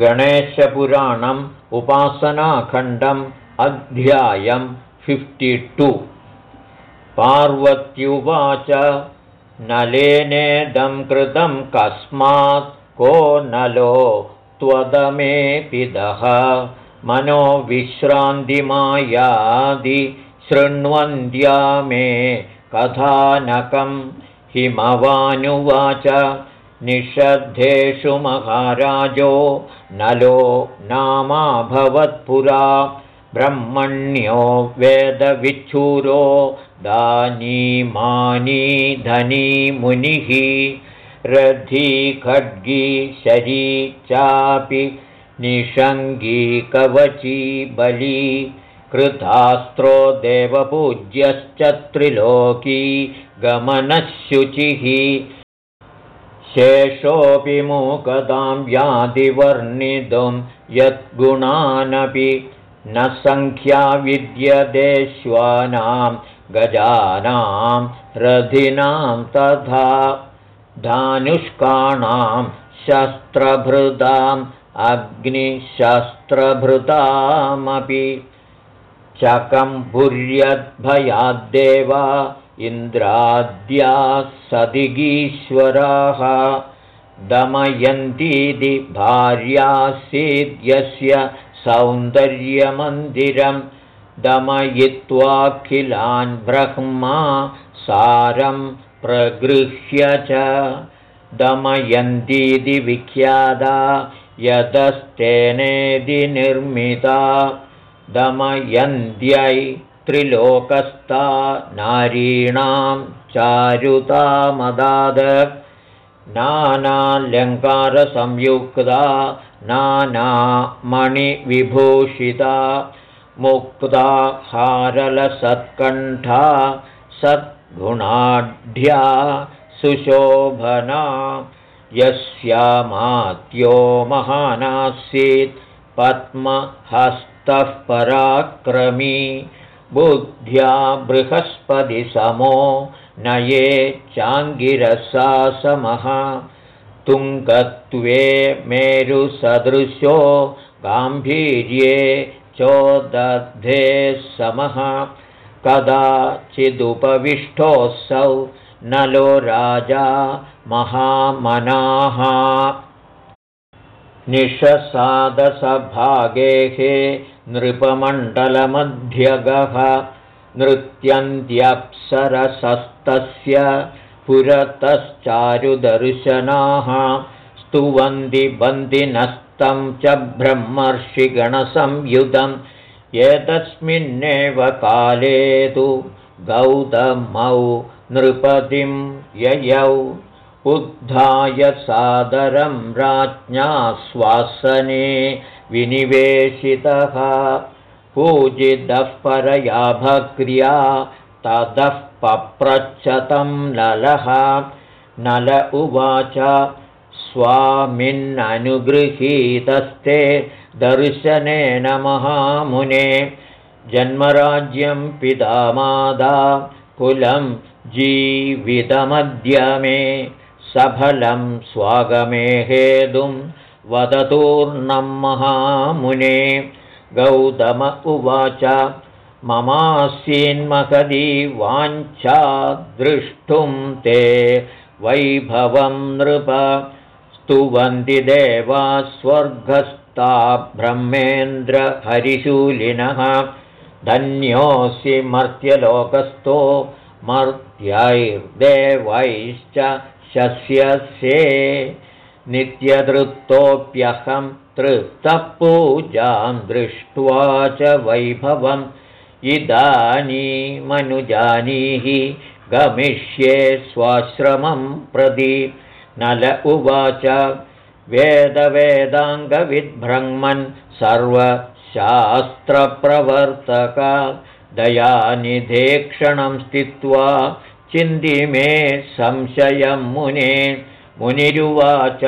गणेशपुराणम् उपासनाखण्डम् अध्यायं फिफ्टि पार्वत्युवाच नलेनेदं कृतं कस्मात् को नलो त्वदमेपिदः मनोविश्रान्तिमायादि शृण्वन्द्या मे कथानकं हिमवानुवाच निषद्धेषु महाराजो नलो नामाभवत्पुरा ब्रह्मण्यो वेदविच्छूरो दानीमानी धनी मुनिः रथी खड्गी शरी चापि निषङ्गी कवची बली कृतास्त्रो देवपूज्यश्च त्रिलोकी गमनशुचिः शेषोऽपि मूकदां व्याधिवर्णितुं यद्गुणानपि न सङ्ख्या विद्यदेश्वानां गजानां रथिनां तथा धानुष्काणां शस्त्रभृताम् अग्निशस्त्रभृतामपि चकम्भुर्यद्भयाद्देवा इन्द्राद्याः सदिगीश्वराः दमयन्तीति भार्यासीद्यस्य सौन्दर्यमन्दिरं दमयित्वाखिलान् ब्रह्मा सारं प्रगृह्य च दमयन्तीति विख्याता यतस्तेनेदि निर्मिता दमयन्त्यै त्रिलोकस्था नारीणां चारुतामदाद नानालङ्कारसंयुक्ता नानामणिविभूषिता मुक्ता हारलसत्कण्ठा सद्गुणाढ्या सुशोभना यस्यामात्यो महानासीत् पद्महस्तः पराक्रमी बुद्ध्या बृहस्पतिसमो नये चाङ्गिरसासमः। तुङ्गत्वे मेरुसदृशो गाम्भीर्ये चोदधे समः। कदाचिदुपविष्टोऽसौ नलो राजा महामनाः। निशसादसभागेः नृपमण्डलमध्यगः नृत्यन्त्यप्सरसस्तस्य पुरतश्चारुदर्शनाः स्तुवन्ति बन्दिनस्तं च ब्रह्मर्षिगणसंयुधम् एतस्मिन्नेव काले तु गौतमौ नृपतिं ययौ उद्धाय सादरं राज्ञा स्वासने विनिवेशितः। पूजितः परया भक्र्या ततः पप्रच्छतं नलः। नल उवाच स्वामिन्ननुगृहीतस्ते दर्शनेन महामुने। जन्मराज्यं पितामादा कुलं जीवितमद्य मे। सफलं स्वागमे हेतुं वदतूर्णं महामुने। गौतम उवाच ममासीन्महदी वाञ्छा द्रष्टुं ते वैभवं नृप। स्तुवन्ति देवा स्वर्गस्था ब्रह्मेन्द्रहरिशूलिनः धन्योऽसि मर्त्यलोकस्थो मर्त्यैर्देवैश्च शस्यस्ये नित्यतृप्तोऽप्यहं तृप्तपूजां दृष्ट्वा च वैभवम्। इदानीमनुजानीहि गमिष्ये स्वाश्रमं प्रति। नल उवाच वेदवेदाङ्गविद्ब्रह्मन् सर्वशास्त्रप्रवर्तक। दयानिधेक्षणं स्थित्वा चिन्तिमे संशयं मुने मुनिरुवाच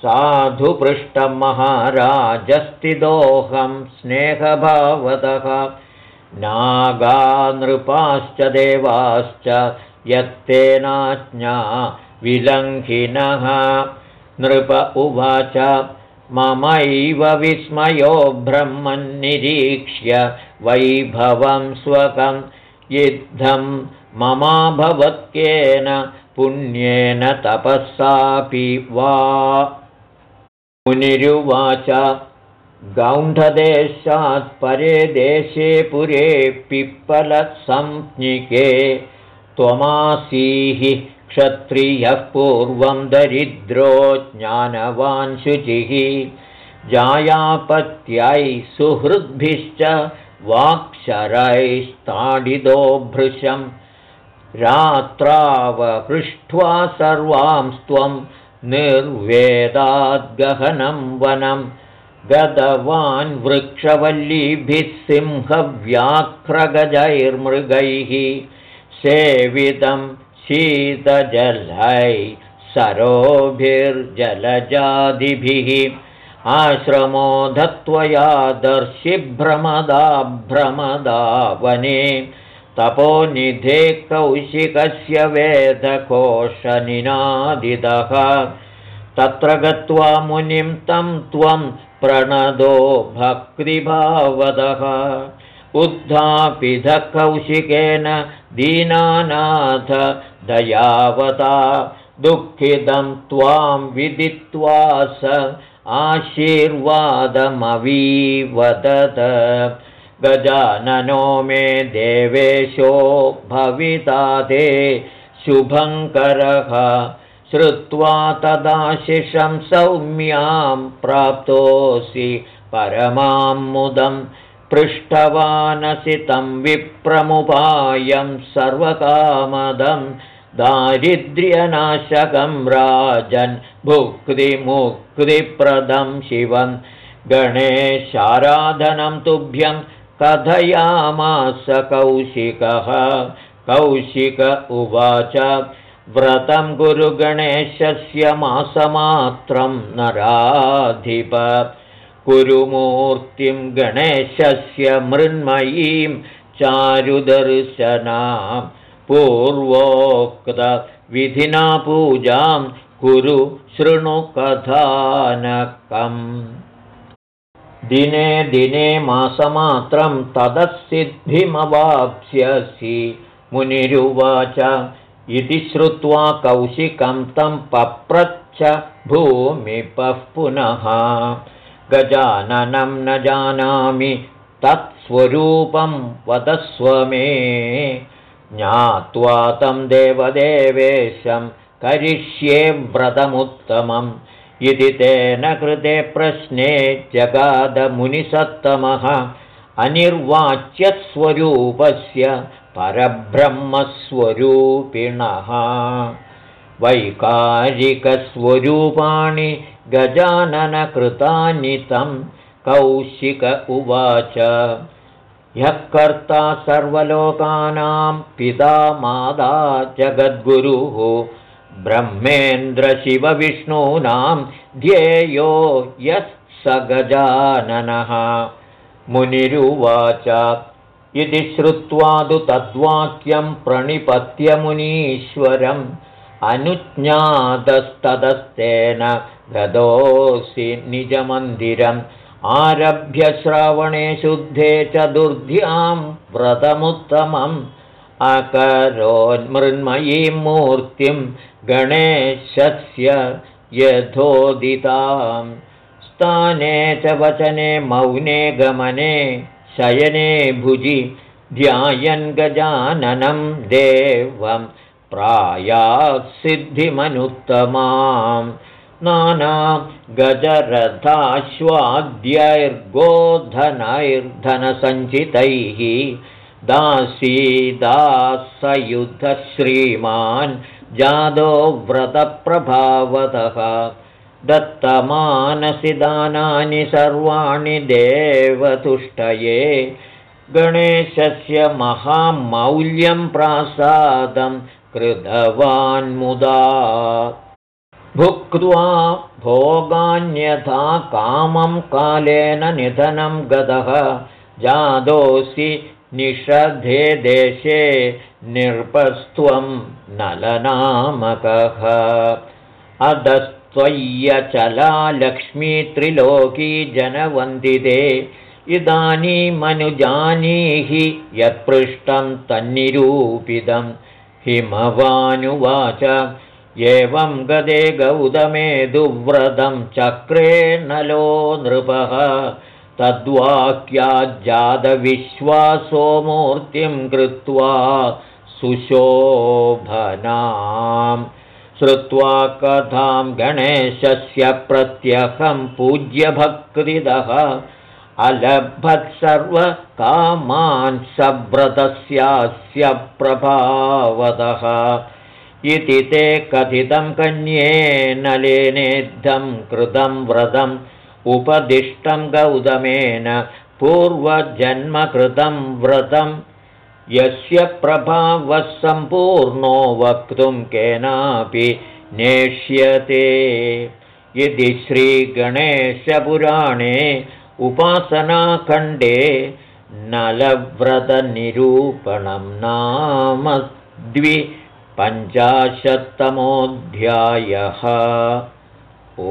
साधुपृष्टं महाराजस्थितोऽहं स्नेहभावतः नागानृपाश्च देवाश्च यत्तेनाज्ञा विलङ्घिनः। नृप उवाच ममैव विस्मयो ब्रह्मन्निरीक्ष्य वैभवं स्वकं युद्धं ममाभवत्येन पुण्येन तपःसापि वा। मुनिरुवाच गौण्ढदेशात् परे देशे पुरे पिप्पलसंज्ञिके त्वमासीः क्षत्रियः पूर्वं दरिद्रो ज्ञानवान् शुचिः जायापत्यै सुहृद्भिश्च वाक्शरैस्ताडितो भृशं रात्रावपृष्ट्वा सर्वांस्त्वं निर्वेदाद्गहनं वनं। गतवान् वृक्षवल्लीभिः सिंहव्याघ्रगजैर्मृगैः सेवितं शीतजलै सरोभिर्जलजादिभिः आश्रमो धत्वया दर्शिभ्रमदा वने तपोनिधे कौशिकस्य वेदकोशनिनादिदः। तत्र गत्वा मुनिं तं त्वं प्रणदो भक्तिभावदः। उद्धापिध कौशिकेन दीनानाथ दयावता। दुःखितं त्वां विदित्वा स आशीर्वादमवीवदत गजाननो मे देवेशो भविता ते शुभङ्करः श्रुत्वा तदाशिषं सौम्यां प्राप्तोऽसि परमां मुदं पृष्ठवानसि तं विप्रमुपायं सर्वकामदं दारिद्र्यनाशकं राजन् भुक्तिमुक्तिप्रदं शिवं। गणेशाराधनं तुभ्यं कथयामास कौशिकः। कौशिक उवाच व्रतं गुरुगणेशस्य मासमात्रं नराधिप। कुरुमूर्तिं गणेशस्य मृन्मयीं चारुदर्शना पूर्वोक्तविधिना पूजां कुरु शृणुकथानकम् दिने दिने मासमात्रं तदसिद्धिमवाप्स्यसि। मुनिरुवाच इति श्रुत्वा कौशिकं तं पप्रच्छ भूमिपः पुनः। गजाननं न जानामि तत्स्वरूपं वदस्व मे। ज्ञात्वा तं देवदेवेशं करिष्ये व्रतमुत्तमम् इति तेन कृते प्रश्ने जगादमुनिसत्तमः अनिर्वाच्यस्वरूपस्य परब्रह्मस्वरूपिणः। वैकारिकस्वरूपाणि गजाननकृतानि तं कौशिक उवाच। ह्यः कर्ता सर्वलोकानां पिता मादा जगद्गुरुः ब्रह्मेन्द्रशिवविष्णूनां ध्येयो यः स गजाननः मुनिरुवाच इति श्रुत्वा तु तद्वाक्यं प्रणिपत्यमुनीश्वरम् अनुज्ञातस्ततस्तेन गतोऽसि निजमन्दिरम्। आरभ्य श्रावणे शुद्धे चतुर्ध्यां व्रतमुत्तमम् अकरोन्मृन्मयीं मूर्तिं गणेशस्य यथोदितां। स्थाने च वचने मौने गमने शयने भुजि ध्यायन् गजाननं देवं प्रायासिद्धिमनुत्तमां नाना गजरथाश्वाद्यैर्गोधनैर्धनसञ्चितैः दासीदासयुद्धश्रीमान् जादो व्रतप्रभावतः दत्तमानसि दानानि सर्वाणि देवतुष्टये गणेशस्य महामौल्यं प्रासादं कृतवान्मुदा भुक्त्वा भोगान्यथा कामं कालेन निधनं गतः जादोऽसि निषधे देशे निर्पस्त्वं नलनामकः। अधश्च त्वय्यचला लक्ष्मी त्रिलोकी जनवन्दिते इदानीमनुजानीहि यत्पृष्टं तन्निरूपितं। हिमवानुवाच एवं गदे गौतमे दुव्रतं चक्रे नलो नृपः तद्वाक्याज्जातविश्वासो मूर्तिं कृत्वा सुशोभनाम् श्रुत्वा कथां गणेशस्य प्रत्यहं पूज्यभक्तिदः। अलभत् सर्वकामान् सव्रतस्यास्य प्रभावतः इति ते कथितं कन्ये नलेनेद्धं कृतं व्रतम् उपदिष्टं गौतमेन पूर्वजन्मकृतं व्रतम् यस्य प्रभावः सम्पूर्णो वक्तुं केनापि नेष्यते। यदि श्रीगणेशपुराणे उपासनाखण्डे नलव्रतनिरूपणं नाम द्विपञ्चाशत्तमोऽध्यायः। ओ